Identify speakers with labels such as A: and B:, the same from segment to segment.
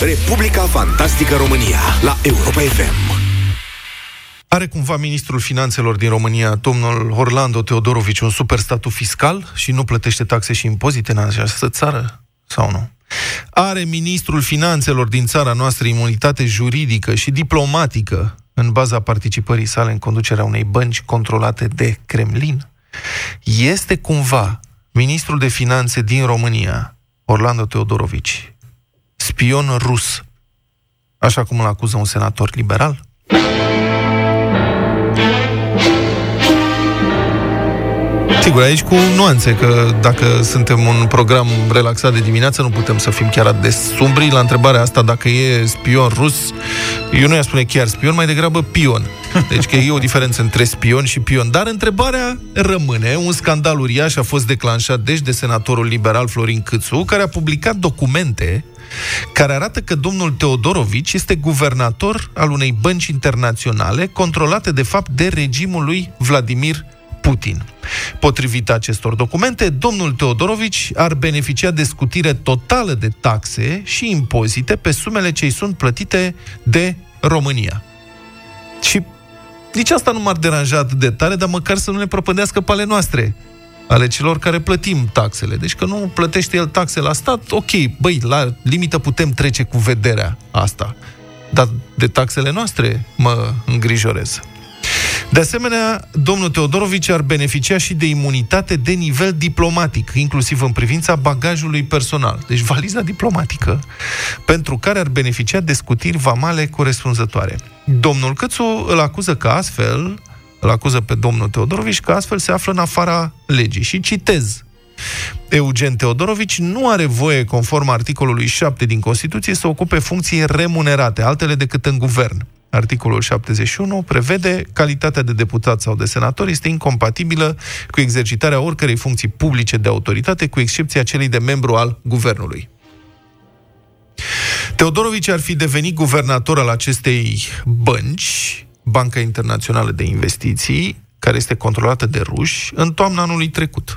A: Republica Fantastică România la Europa FM.
B: Are cumva ministrul finanțelor din România, domnul Orlando Teodorovici, un super statut fiscal și nu plătește taxe și impozite în această țară? Sau nu? Are ministrul finanțelor din țara noastră imunitate juridică și diplomatică în baza participării sale în conducerea unei bănci controlate de Kremlin? Este cumva ministrul de finanțe din România, Orlando Teodorovici, spion rus, așa cum îl acuză un senator liberal? Sigur, aici cu nuanțe, că dacă suntem un program relaxat de dimineață, nu putem să fim chiar atât de sumbri. La întrebarea asta, dacă e spion rus, eu nu i-aș spune chiar spion, mai degrabă pion. Deci că e o diferență între spion și pion. Dar întrebarea rămâne. Un scandal uriaș a fost declanșat deci de senatorul liberal Florin Câțu, care a publicat documente care arată că domnul Teodorovici este guvernator al unei bănci internaționale controlate de fapt de regimul lui Vladimir Putin. Potrivit acestor documente, domnul Teodorovici ar beneficia de scutire totală de taxe și impozite pe sumele ce îi sunt plătite de România. Și nici asta nu m-ar deranja atât de tare, dar măcar să nu ne propândească pe ale noastre, ale celor care plătim taxele. Deci că nu plătește el taxe la stat, ok, băi, la limită putem trece cu vederea asta. Dar de taxele noastre mă îngrijorez. De asemenea, domnul Teodorovici ar beneficia și de imunitate de nivel diplomatic, inclusiv în privința bagajului personal, deci valiza diplomatică, pentru care ar beneficia de scutiri vamale corespunzătoare. Domnul Cățu îl acuză că astfel, îl acuză pe domnul Teodorovici că astfel se află în afara legii. Și citez Eugen Teodorovici nu are voie, conform articolului 7 din Constituție, să ocupe funcții remunerate, altele decât în guvern articolul 71, prevede calitatea de deputat sau de senator este incompatibilă cu exercitarea oricărei funcții publice de autoritate, cu excepția celei de membru al guvernului. Teodorovici ar fi devenit guvernator al acestei bănci, Banca Internațională de Investiții, care este controlată de ruși, în toamna anului trecut.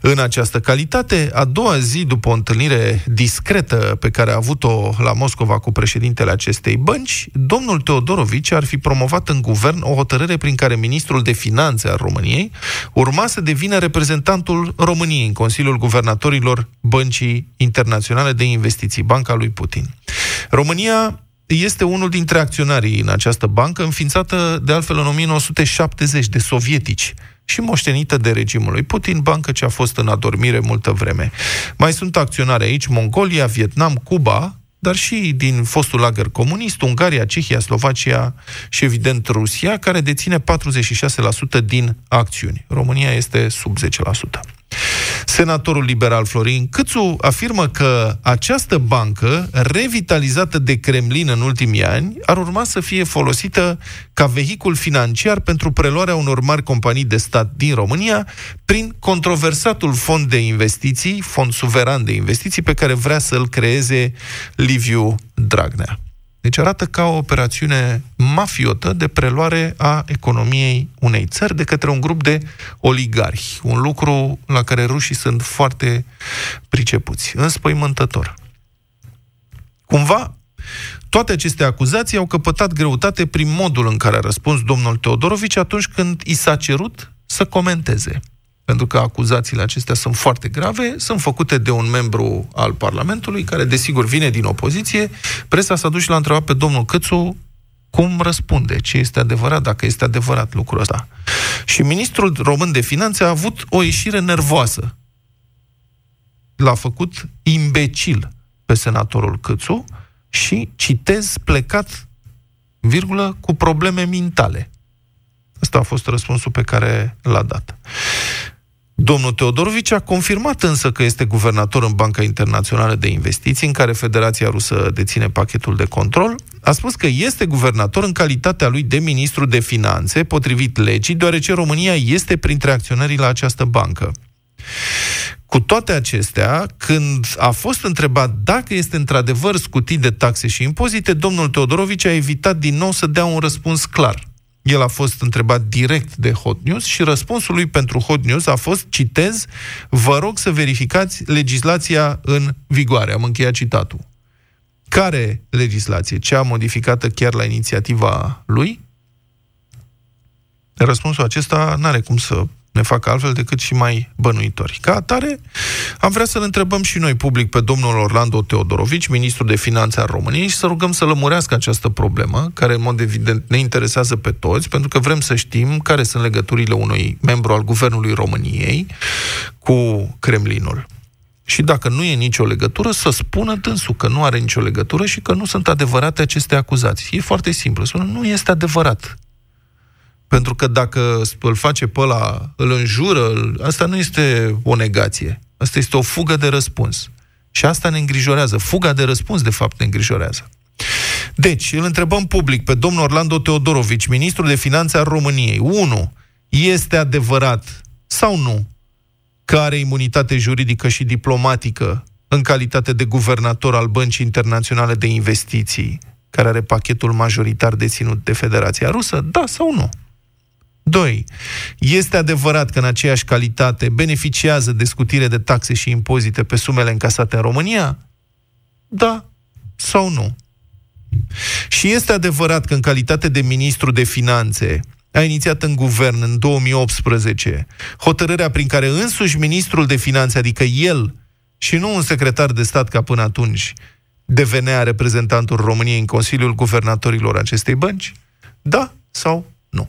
B: În această calitate, a doua zi după o întâlnire discretă pe care a avut-o la Moscova cu președintele acestei bănci, domnul Teodorovici ar fi promovat în guvern o hotărâre prin care ministrul de finanțe al României urma să devină reprezentantul României în Consiliul Guvernatorilor Băncii Internaționale de Investiții, Banca lui Putin. România este unul dintre acționarii în această bancă, înființată de altfel în 1970 de sovietici și moștenită de regimul lui Putin, bancă ce a fost în adormire multă vreme. Mai sunt acționari aici Mongolia, Vietnam, Cuba, dar și din fostul lagăr comunist, Ungaria, Cehia, Slovacia și, evident, Rusia, care deține 46% din acțiuni. România este sub 10%. Senatorul liberal Florin Câțu afirmă că această bancă, revitalizată de Kremlin în ultimii ani, ar urma să fie folosită ca vehicul financiar pentru preluarea unor mari companii de stat din România prin controversatul fond de investiții, fond suveran de investiții, pe care vrea să-l creeze Liviu Dragnea. Deci arată ca o operațiune mafiotă de preluare a economiei unei țări de către un grup de oligari. Un lucru la care rușii sunt foarte pricepuți. Înspăimântător. Cumva, toate aceste acuzații au căpătat greutate prin modul în care a răspuns domnul Teodorovici atunci când i s-a cerut să comenteze pentru că acuzațiile acestea sunt foarte grave, sunt făcute de un membru al Parlamentului, care desigur vine din opoziție. Presa s-a dus și l-a întrebat pe domnul Cățu cum răspunde, ce este adevărat, dacă este adevărat lucrul ăsta. Și ministrul român de finanțe a avut o ieșire nervoasă. L-a făcut imbecil pe senatorul Cățu și, citez, plecat, virgulă, cu probleme mintale. Asta a fost răspunsul pe care l-a dat. Domnul Teodorovici a confirmat însă că este guvernator în Banca Internațională de Investiții, în care Federația Rusă deține pachetul de control. A spus că este guvernator în calitatea lui de ministru de finanțe, potrivit legii, deoarece România este printre acționarii la această bancă. Cu toate acestea, când a fost întrebat dacă este într-adevăr scutit de taxe și impozite, domnul Teodorovici a evitat din nou să dea un răspuns clar. El a fost întrebat direct de Hot News și răspunsul lui pentru Hot News a fost, citez, vă rog să verificați legislația în vigoare. Am încheiat citatul. Care legislație? Cea modificată chiar la inițiativa lui? Răspunsul acesta nu are cum să ne facă altfel decât și mai bănuitori. Ca atare, am vrea să-l întrebăm și noi public pe domnul Orlando Teodorovici, ministrul de finanțe al României, și să rugăm să lămurească această problemă, care în mod evident ne interesează pe toți, pentru că vrem să știm care sunt legăturile unui membru al Guvernului României cu Kremlinul. Și dacă nu e nicio legătură, să spună dânsul că nu are nicio legătură și că nu sunt adevărate aceste acuzații. E foarte simplu. Spune, nu este adevărat. Pentru că dacă îl face pe ăla, îl înjură, asta nu este o negație. Asta este o fugă de răspuns. Și asta ne îngrijorează. Fuga de răspuns, de fapt, ne îngrijorează. Deci, îl întrebăm public pe domnul Orlando Teodorovici, ministrul de finanțe al României. 1. Este adevărat sau nu că are imunitate juridică și diplomatică în calitate de guvernator al Băncii Internaționale de Investiții, care are pachetul majoritar deținut de Federația Rusă? Da sau nu? 2. Este adevărat că în aceeași calitate beneficiază de scutire de taxe și impozite pe sumele încasate în România? Da sau nu? Și este adevărat că în calitate de ministru de finanțe a inițiat în guvern în 2018 hotărârea prin care însuși ministrul de finanțe, adică el, și nu un secretar de stat ca până atunci, devenea reprezentantul României în Consiliul Guvernatorilor acestei bănci? Da sau nu?